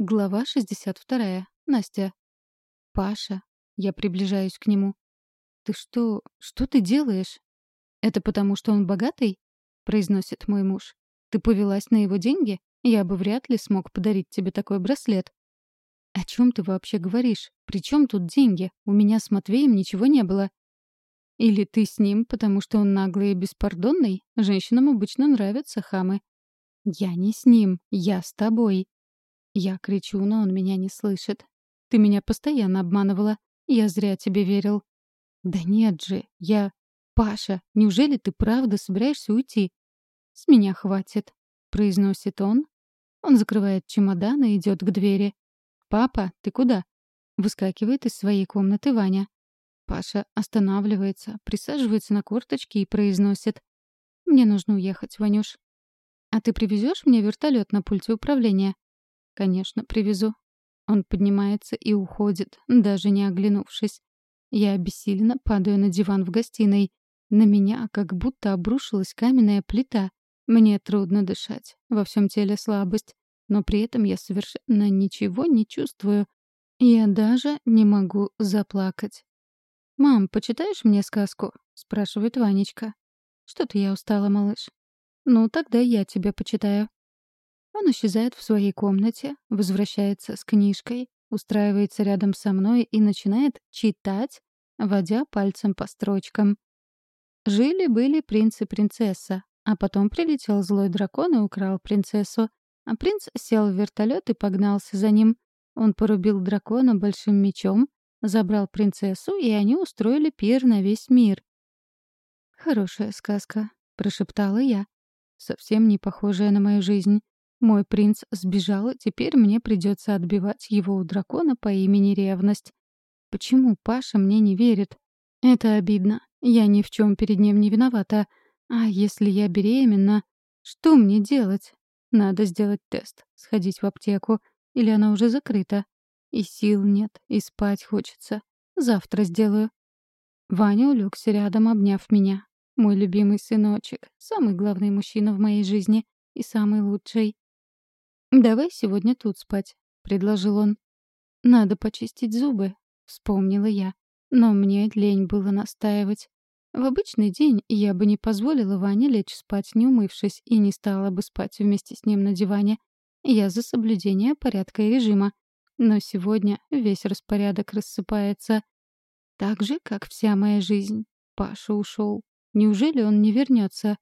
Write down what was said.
Глава 62. Настя. «Паша». Я приближаюсь к нему. «Ты что... что ты делаешь?» «Это потому, что он богатый?» — произносит мой муж. «Ты повелась на его деньги? Я бы вряд ли смог подарить тебе такой браслет». «О чем ты вообще говоришь? При чем тут деньги? У меня с Матвеем ничего не было». «Или ты с ним, потому что он наглый и беспардонный? Женщинам обычно нравятся хамы». «Я не с ним, я с тобой», я кричу, но он меня не слышит. «Ты меня постоянно обманывала. Я зря тебе верил». «Да нет же, я...» «Паша, неужели ты правда собираешься уйти?» «С меня хватит», — произносит он. Он закрывает чемодан и идет к двери. «Папа, ты куда?» Выскакивает из своей комнаты Ваня. Паша останавливается, присаживается на корточки и произносит. «Мне нужно уехать, Ванюш». «А ты привезешь мне вертолет на пульте управления?» «Конечно, привезу». Он поднимается и уходит, даже не оглянувшись. Я обессиленно падаю на диван в гостиной. На меня как будто обрушилась каменная плита. Мне трудно дышать, во всем теле слабость, но при этом я совершенно ничего не чувствую. Я даже не могу заплакать. «Мам, почитаешь мне сказку?» — спрашивает Ванечка. «Что-то я устала, малыш». «Ну, тогда я тебе почитаю». Он исчезает в своей комнате, возвращается с книжкой, устраивается рядом со мной и начинает читать, водя пальцем по строчкам. Жили-были принц и принцесса, а потом прилетел злой дракон и украл принцессу. А принц сел в вертолет и погнался за ним. Он порубил дракона большим мечом, забрал принцессу, и они устроили пир на весь мир. «Хорошая сказка», — прошептала я. «Совсем не похожая на мою жизнь. Мой принц сбежал, и теперь мне придется отбивать его у дракона по имени Ревность. Почему Паша мне не верит? Это обидно. Я ни в чем перед ним не виновата. А если я беременна? Что мне делать? Надо сделать тест, сходить в аптеку. Или она уже закрыта? И сил нет, и спать хочется. Завтра сделаю. Ваня улегся рядом, обняв меня. Мой любимый сыночек, самый главный мужчина в моей жизни и самый лучший. «Давай сегодня тут спать», — предложил он. «Надо почистить зубы», — вспомнила я. Но мне лень было настаивать. В обычный день я бы не позволила Ване лечь спать, не умывшись, и не стала бы спать вместе с ним на диване. Я за соблюдение порядка и режима. Но сегодня весь распорядок рассыпается. Так же, как вся моя жизнь. Паша ушел. Неужели он не вернется?